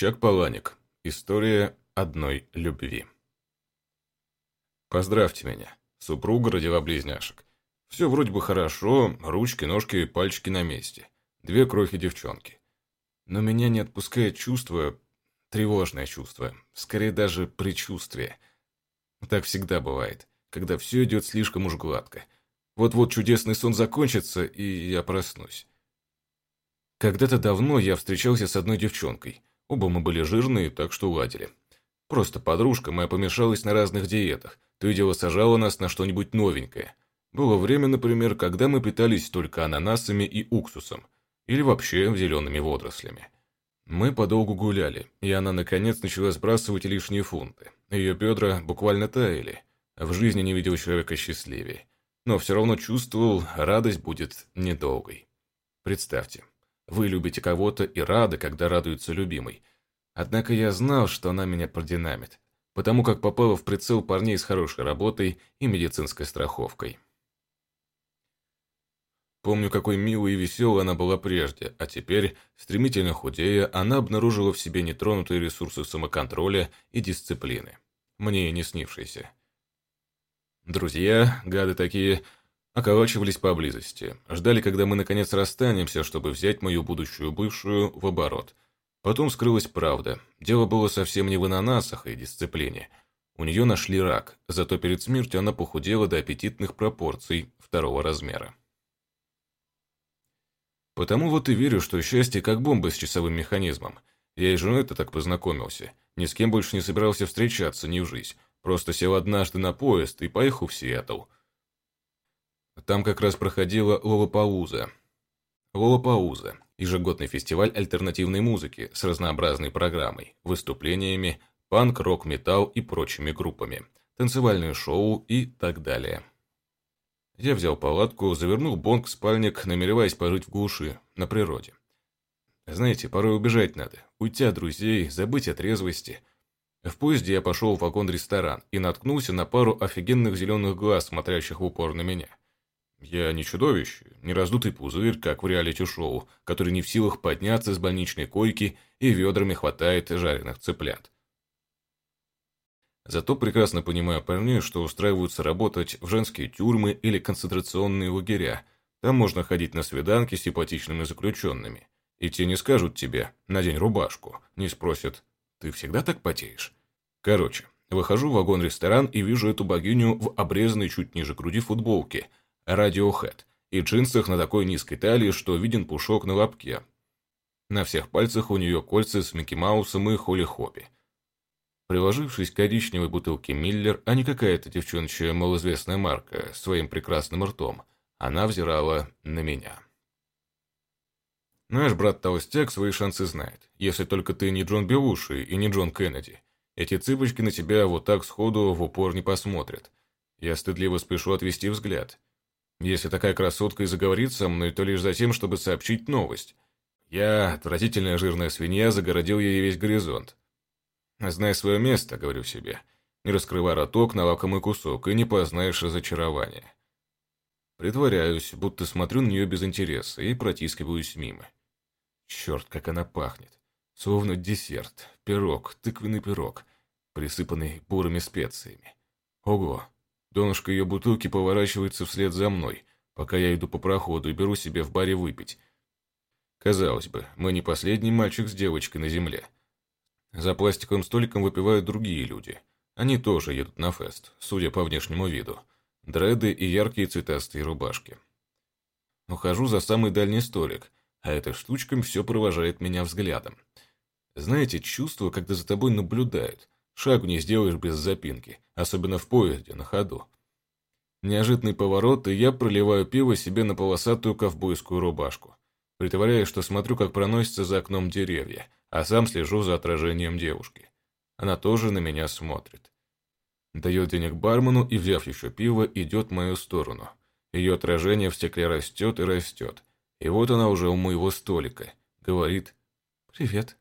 Чак Паланик. История одной любви. Поздравьте меня. Супруга родила близняшек. Все вроде бы хорошо, ручки, ножки и пальчики на месте. Две крохи-девчонки. Но меня не отпускает чувство, тревожное чувство, скорее даже предчувствие. Так всегда бывает, когда все идет слишком уж гладко. Вот-вот чудесный сон закончится, и я проснусь. Когда-то давно я встречался с одной девчонкой. Оба мы были жирные, так что ладили. Просто подружка моя помешалась на разных диетах, то и дело сажала нас на что-нибудь новенькое. Было время, например, когда мы питались только ананасами и уксусом, или вообще зелеными водорослями. Мы подолгу гуляли, и она наконец начала сбрасывать лишние фунты. Ее бедра буквально таяли. В жизни не видел человека счастливее. Но все равно чувствовал, радость будет недолгой. Представьте, вы любите кого-то и рады, когда радуется любимый. Однако я знал, что она меня продинамит, потому как попала в прицел парней с хорошей работой и медицинской страховкой. Помню, какой милой и веселой она была прежде, а теперь, стремительно худея, она обнаружила в себе нетронутые ресурсы самоконтроля и дисциплины. Мне не снившиеся. Друзья, гады такие, околачивались поблизости, ждали, когда мы наконец расстанемся, чтобы взять мою будущую бывшую в оборот. Потом скрылась правда. Дело было совсем не в ананасах и дисциплине. У нее нашли рак, зато перед смертью она похудела до аппетитных пропорций второго размера. Потому вот и верю, что счастье как бомба с часовым механизмом. Я и женой-то так познакомился. Ни с кем больше не собирался встречаться, ни в жизнь. Просто сел однажды на поезд и поехал в Сиэтл. Там как раз проходила Лолопауза. Лолопауза – ежегодный фестиваль альтернативной музыки с разнообразной программой, выступлениями, панк, рок, металл и прочими группами, танцевальные шоу и так далее. Я взял палатку, завернул бонг в спальник, намереваясь пожить в глуши, на природе. Знаете, порой убежать надо, уйти от друзей, забыть о трезвости. В поезде я пошел в вагон-ресторан и наткнулся на пару офигенных зеленых глаз, смотрящих в упор на меня. Я не чудовище, не раздутый пузырь, как в реалити-шоу, который не в силах подняться с больничной койки и ведрами хватает жареных цыплят. Зато прекрасно понимаю парней, что устраиваются работать в женские тюрьмы или концентрационные лагеря. Там можно ходить на свиданки с симпатичными заключенными. И те не скажут тебе «надень рубашку», не спросят «ты всегда так потеешь?» Короче, выхожу в вагон-ресторан и вижу эту богиню в обрезанной чуть ниже груди футболке Radiohead и джинсах на такой низкой талии, что виден пушок на лобке. На всех пальцах у нее кольца с Микки Маусом и Холли Хобби. Приложившись к коричневой бутылке Миллер, а не какая-то девчоночья малоизвестная марка, своим прекрасным ртом, она взирала на меня. Наш брат-толстяк свои шансы знает, если только ты не Джон Белуши и не Джон Кеннеди. Эти цыпочки на тебя вот так сходу в упор не посмотрят. Я стыдливо спешу отвести взгляд. Если такая красотка и заговорит со мной, то лишь за тем, чтобы сообщить новость. Я, отвратительная жирная свинья, загородил ей весь горизонт. Знай свое место, говорю себе. Не раскрывай роток на лакомый кусок, и не познаешь разочарования. Притворяюсь, будто смотрю на нее без интереса, и протискиваюсь мимо. Черт, как она пахнет. Словно десерт, пирог, тыквенный пирог, присыпанный бурыми специями. Ого, донышко ее бутылки поворачивается вслед за мной, пока я иду по проходу и беру себе в баре выпить. Казалось бы, мы не последний мальчик с девочкой на земле. За пластиковым столиком выпивают другие люди. Они тоже едут на фест, судя по внешнему виду. Дреды и яркие цветастые рубашки. Ухожу за самый дальний столик, а эта штучка все провожает меня взглядом. Знаете, чувство, когда за тобой наблюдают. Шагу не сделаешь без запинки, особенно в поезде, на ходу. Неожиданный поворот, и я проливаю пиво себе на полосатую ковбойскую рубашку. Притворяюсь, что смотрю, как проносятся за окном деревья, а сам слежу за отражением девушки. Она тоже на меня смотрит. Дает денег бармену и, взяв еще пиво, идет в мою сторону. Ее отражение в стекле растет и растет. И вот она уже у моего столика. Говорит «Привет».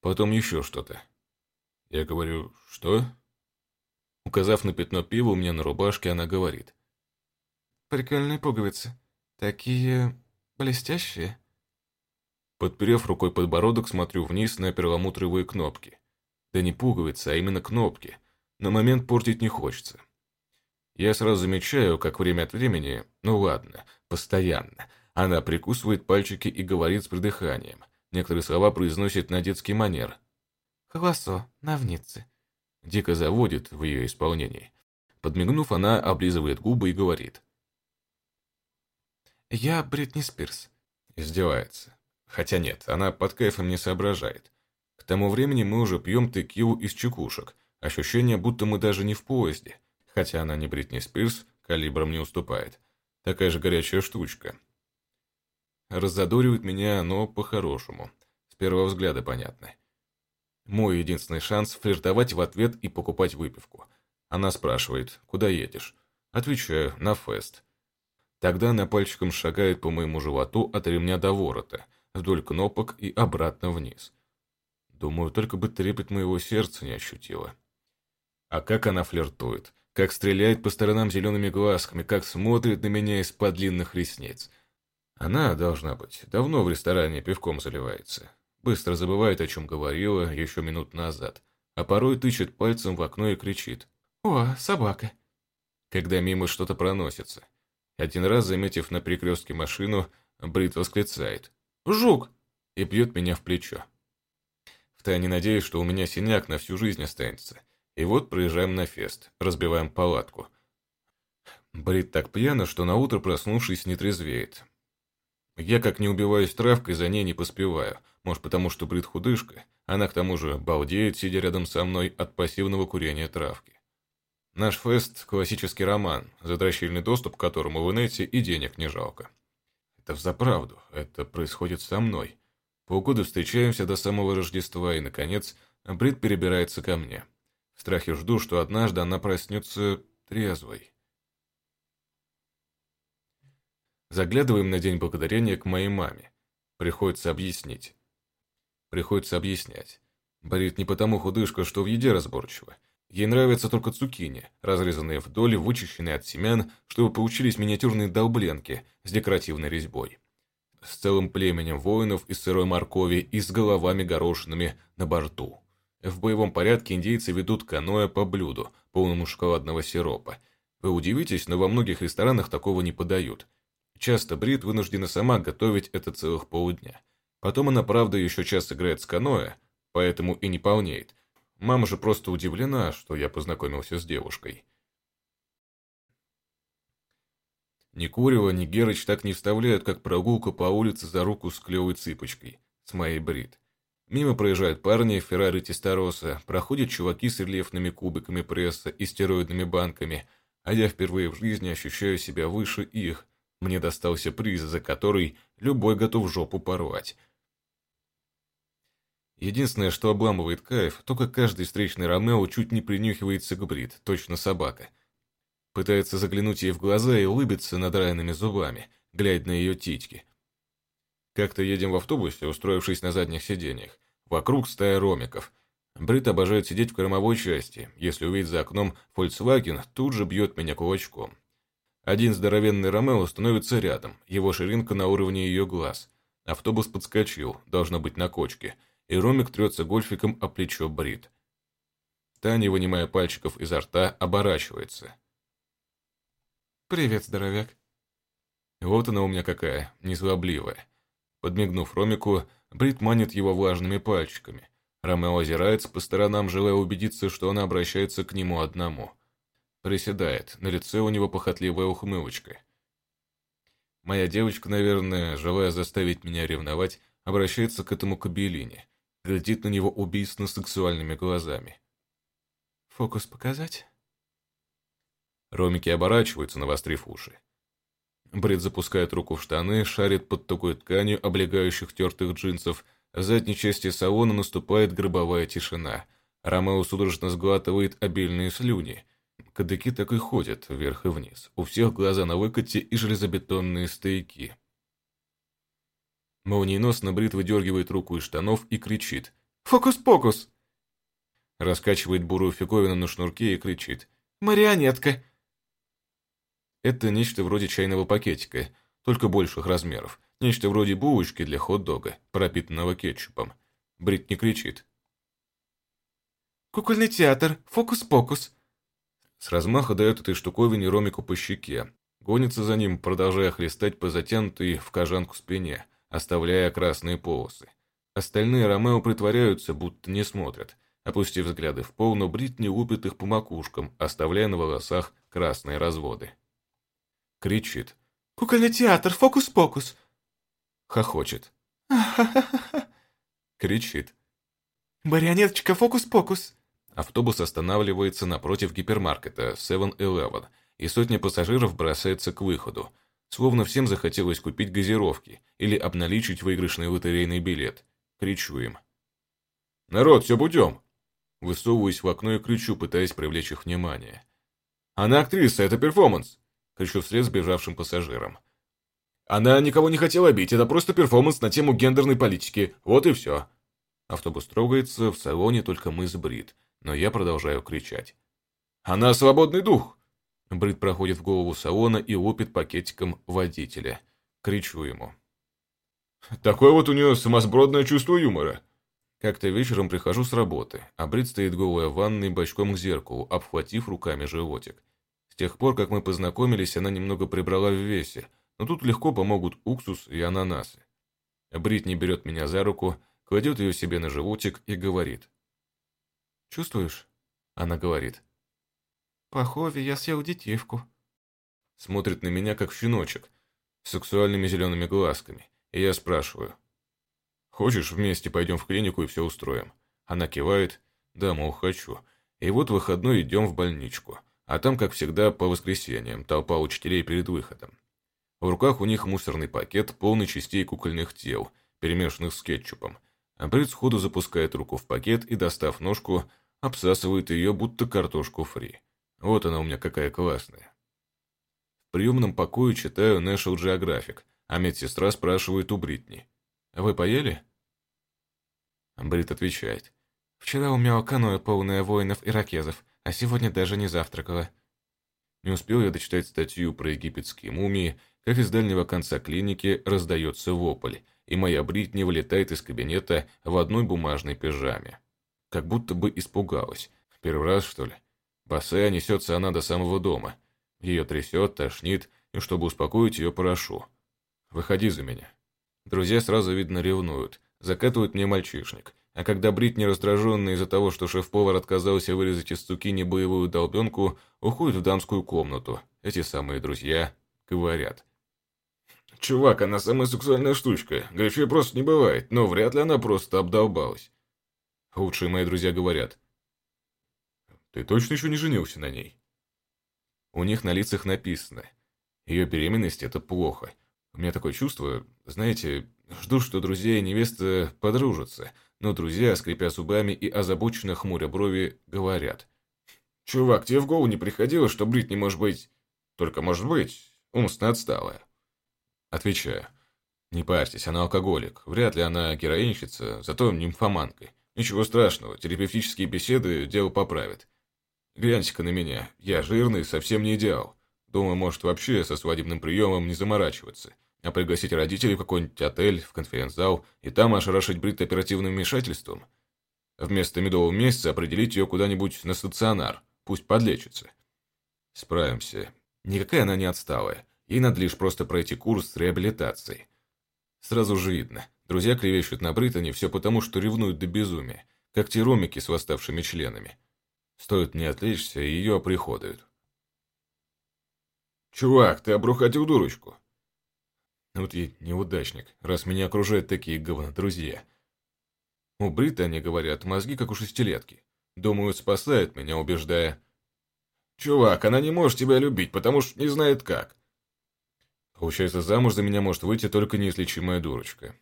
Потом еще что-то. Я говорю «Что?» Указав на пятно пива у меня на рубашке, она говорит. «Прикольные пуговицы. Такие блестящие». Подперев рукой подбородок, смотрю вниз на перламутровые кнопки. Да не пуговицы, а именно кнопки. На момент портить не хочется. Я сразу замечаю, как время от времени, ну ладно, постоянно, она прикусывает пальчики и говорит с придыханием. Некоторые слова произносит на детский манер. «Хвасо, навницы». Дико заводит в ее исполнении. Подмигнув, она облизывает губы и говорит. «Я Бритни Спирс». Издевается. Хотя нет, она под кайфом не соображает. К тому времени мы уже пьем текилу из чекушек. Ощущение, будто мы даже не в поезде хотя она не Бритни Спирс, калибром не уступает. Такая же горячая штучка. Раззадоривает меня но по-хорошему. С первого взгляда понятно. Мой единственный шанс флиртовать в ответ и покупать выпивку. Она спрашивает, куда едешь? Отвечаю, на фест. Тогда она пальчиком шагает по моему животу от ремня до ворота, вдоль кнопок и обратно вниз. Думаю, только бы трепет моего сердца не ощутила. А как она флиртует как стреляет по сторонам зелеными глазками, как смотрит на меня из-под длинных ресниц. Она, должна быть, давно в ресторане пивком заливается. Быстро забывает, о чем говорила еще минут назад, а порой тычет пальцем в окно и кричит. «О, собака!» Когда мимо что-то проносится. Один раз, заметив на перекрестке машину, Брит восклицает. «Жук!» и бьет меня в плечо. Втайне надеюсь, что у меня синяк на всю жизнь останется. И вот проезжаем на фест, разбиваем палатку. Брит так пьяна, что на утро проснувшись, не трезвеет. Я как не убиваюсь травкой, за ней не поспеваю. Может, потому что Брит худышка, она к тому же балдеет, сидя рядом со мной от пассивного курения травки. Наш фест – классический роман, задрощильный доступ к которому в инете и денег не жалко. Это взаправду, это происходит со мной. Полгода встречаемся до самого Рождества, и, наконец, Брит перебирается ко мне. В страхе жду, что однажды она проснется трезвой. Заглядываем на День Благодарения к моей маме. Приходится объяснить. Приходится объяснять. Борит не потому худышка, что в еде разборчиво. Ей нравятся только цукини, разрезанные вдоль, вычищенные от семян, чтобы получились миниатюрные долбленки с декоративной резьбой. С целым племенем воинов из сырой моркови и с головами горошинами на борту. В боевом порядке индейцы ведут каноэ по блюду, полному шоколадного сиропа. Вы удивитесь, но во многих ресторанах такого не подают. Часто Брит вынуждена сама готовить это целых полдня. Потом она, правда, еще час играет с каноэ, поэтому и не полнеет. Мама же просто удивлена, что я познакомился с девушкой. Ни Курева, ни Герыч так не вставляют, как прогулка по улице за руку с клевой цыпочкой, с моей Брит. Мимо проезжают парни в Феррари Тестороса, проходят чуваки с рельефными кубиками пресса и стероидными банками, а я впервые в жизни ощущаю себя выше их. Мне достался приз, за который любой готов жопу порвать. Единственное, что обламывает кайф, то как каждый встречный Ромео чуть не принюхивается к Брит, точно собака. Пытается заглянуть ей в глаза и улыбиться надраенными зубами, глядя на ее титьки – как-то едем в автобусе, устроившись на задних сиденьях. Вокруг стая ромиков. Брит обожает сидеть в кормовой части. Если увидит за окном Volkswagen, тут же бьет меня кулачком. Один здоровенный Ромео становится рядом, его ширинка на уровне ее глаз. Автобус подскочил, должно быть на кочке, и Ромик трется гольфиком о плечо Брит. Таня, вынимая пальчиков изо рта, оборачивается. «Привет, здоровяк». Вот она у меня какая, незлобливая. Подмигнув Ромику, Брит манит его влажными пальчиками. Ромео озирается по сторонам, желая убедиться, что она обращается к нему одному. Приседает, на лице у него похотливая ухмылочка. Моя девочка, наверное, желая заставить меня ревновать, обращается к этому кабелине, глядит на него убийственно-сексуальными глазами. «Фокус показать?» Ромики оборачиваются, навострив уши. Брит запускает руку в штаны, шарит под такой тканью облегающих тертых джинсов. В задней части салона наступает гробовая тишина. Ромео судорожно сглатывает обильные слюни. Кадыки так и ходят вверх и вниз. У всех глаза на выкате и железобетонные стояки. Молниеносно Брит выдергивает руку из штанов и кричит «Фокус-покус!» Раскачивает бурую фиговину на шнурке и кричит «Марионетка!» Это нечто вроде чайного пакетика, только больших размеров. Нечто вроде булочки для хот-дога, пропитанного кетчупом. Бритни кричит. «Кукольный театр! Фокус-покус!» С размаха дает этой штуковине Ромику по щеке. Гонится за ним, продолжая хлестать по затянутой в кожанку спине, оставляя красные полосы. Остальные Ромео притворяются, будто не смотрят, опустив взгляды в пол, но Бритни лупит их по макушкам, оставляя на волосах красные разводы. Кричит. «Кукольный театр! Фокус-покус!» Хохочет. Кричит. «Марионеточка! Фокус-покус!» Автобус останавливается напротив гипермаркета 7-Eleven, и сотня пассажиров бросается к выходу. Словно всем захотелось купить газировки или обналичить выигрышный лотерейный билет. Кричу им. «Народ, все путем!» Высовываюсь в окно и кричу, пытаясь привлечь их внимание. «Она актриса, это перформанс!» Кричу вслед сбежавшим пассажирам. Она никого не хотела бить, это просто перформанс на тему гендерной политики. Вот и все. Автобус трогается, в салоне только мы с Брит, но я продолжаю кричать. Она свободный дух! Брит проходит в голову салона и лупит пакетиком водителя. Кричу ему. Такое вот у нее самосбродное чувство юмора. Как-то вечером прихожу с работы, а Брит стоит голая в ванной бочком к зеркалу, обхватив руками животик. С тех пор, как мы познакомились, она немного прибрала в весе, но тут легко помогут уксус и ананасы. Бритни берет меня за руку, кладет ее себе на животик и говорит. «Чувствуешь?» Она говорит. «Похоже, я съел детивку». Смотрит на меня, как щеночек, с сексуальными зелеными глазками, и я спрашиваю. «Хочешь, вместе пойдем в клинику и все устроим?» Она кивает. «Да, мол, хочу». И вот выходной идем в больничку. А там, как всегда, по воскресеньям, толпа учителей перед выходом. В руках у них мусорный пакет, полный частей кукольных тел, перемешанных с кетчупом. А сходу запускает руку в пакет и, достав ножку, обсасывает ее, будто картошку фри. Вот она у меня какая классная. В приемном покое читаю National Geographic, а медсестра спрашивает у Бритни. «Вы поели?» Брит отвечает. «Вчера у меня каноэ полное воинов и ракезов, а сегодня даже не завтракала». Не успел я дочитать статью про египетские мумии, как из дальнего конца клиники раздается вопль, и моя Бритни вылетает из кабинета в одной бумажной пижаме. Как будто бы испугалась. Первый раз, что ли? Босая несется она до самого дома. Ее трясет, тошнит, и чтобы успокоить ее, прошу. «Выходи за меня». Друзья сразу, видно, ревнуют, закатывают мне мальчишник. А когда Бритни, раздраженная из-за того, что шеф-повар отказался вырезать из цукини боевую долбенку, уходит в дамскую комнату. Эти самые друзья говорят. Чувак, она самая сексуальная штучка. Горячее просто не бывает, но вряд ли она просто обдолбалась. Лучшие мои друзья говорят. Ты точно еще не женился на ней? У них на лицах написано. Ее беременность – это плохо. У меня такое чувство, знаете, жду, что друзья и невеста подружатся, но друзья, скрипя зубами и озабоченно хмуря брови, говорят. «Чувак, тебе в голову не приходило, что Брит не может быть... Только может быть, умственно отсталая?» Отвечаю. Не парьтесь, она алкоголик. Вряд ли она героинщица, зато нимфоманка. Ничего страшного, терапевтические беседы дело поправят. Гляньте-ка на меня. Я жирный, совсем не идеал. Думаю, может вообще со свадебным приемом не заморачиваться, а пригласить родителей в какой-нибудь отель, в конференц-зал, и там ошарашить Брит оперативным вмешательством. Вместо медового месяца определить ее куда-нибудь на стационар, пусть подлечится. Справимся. Никакая она не отсталая. Ей надо лишь просто пройти курс реабилитации. Сразу же видно, друзья клевещут на Британи все потому, что ревнуют до безумия, как те ромики с восставшими членами. Стоит не отвлечься, и ее оприходуют. «Чувак, ты обрухатил дурочку!» Вот я неудачник, раз меня окружают такие говно-друзья. У Британи, говорят, мозги как у шестилетки. Думаю, спасает меня, убеждая. «Чувак, она не может тебя любить, потому что не знает как. Получается, замуж за меня может выйти только неизлечимая дурочка.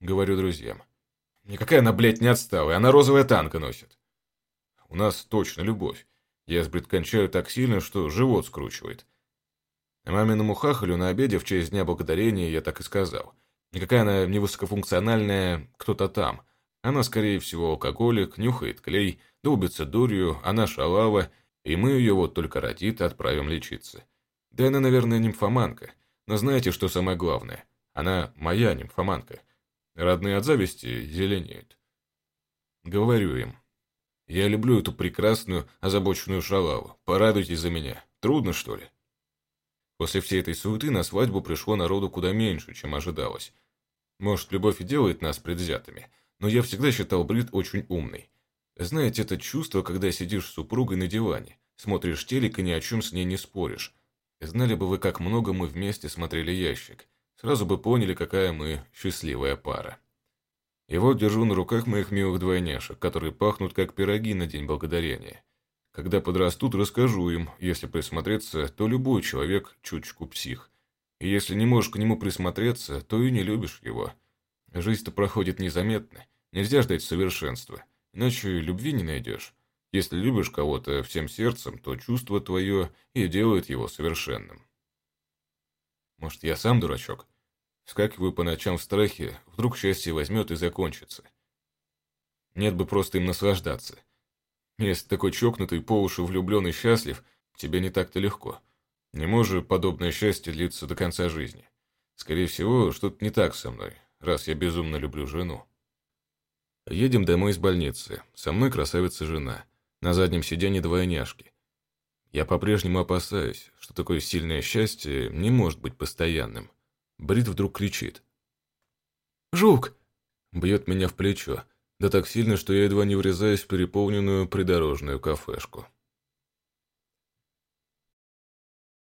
Говорю друзьям. Никакая она, блядь, не отсталая, она розовая танка носит. У нас точно любовь. Я с кончаю так сильно, что живот скручивает. Маминому хахалю на обеде в честь Дня Благодарения я так и сказал. Никакая она не высокофункциональная кто-то там. Она, скорее всего, алкоголик, нюхает клей, долбится дурью, она шалава, и мы ее вот только родит отправим лечиться. Да она, наверное, нимфоманка. Но знаете, что самое главное? Она моя нимфоманка. Родные от зависти зеленеют. Говорю им. Я люблю эту прекрасную, озабоченную шалаву. Порадуйтесь за меня. Трудно, что ли? После всей этой суеты на свадьбу пришло народу куда меньше, чем ожидалось. Может, любовь и делает нас предвзятыми, но я всегда считал Брит очень умной. Знаете, это чувство, когда сидишь с супругой на диване, смотришь телек и ни о чем с ней не споришь. Знали бы вы, как много мы вместе смотрели ящик. Сразу бы поняли, какая мы счастливая пара. И вот держу на руках моих милых двойняшек, которые пахнут как пироги на День Благодарения. Когда подрастут, расскажу им, если присмотреться, то любой человек чуточку псих. И если не можешь к нему присмотреться, то и не любишь его. Жизнь-то проходит незаметно, нельзя ждать совершенства, иначе любви не найдешь. Если любишь кого-то всем сердцем, то чувство твое и делает его совершенным. Может, я сам дурачок? Вскакиваю по ночам в страхе, вдруг счастье возьмет и закончится. Нет бы просто им наслаждаться. Если такой чокнутый, по уши влюбленный счастлив, тебе не так-то легко. Не может подобное счастье длиться до конца жизни. Скорее всего, что-то не так со мной, раз я безумно люблю жену. Едем домой из больницы. Со мной красавица-жена. На заднем сиденье двойняшки. Я по-прежнему опасаюсь, что такое сильное счастье не может быть постоянным. Брит вдруг кричит. «Жук!» Бьет меня в плечо, да так сильно, что я едва не врезаюсь в переполненную придорожную кафешку.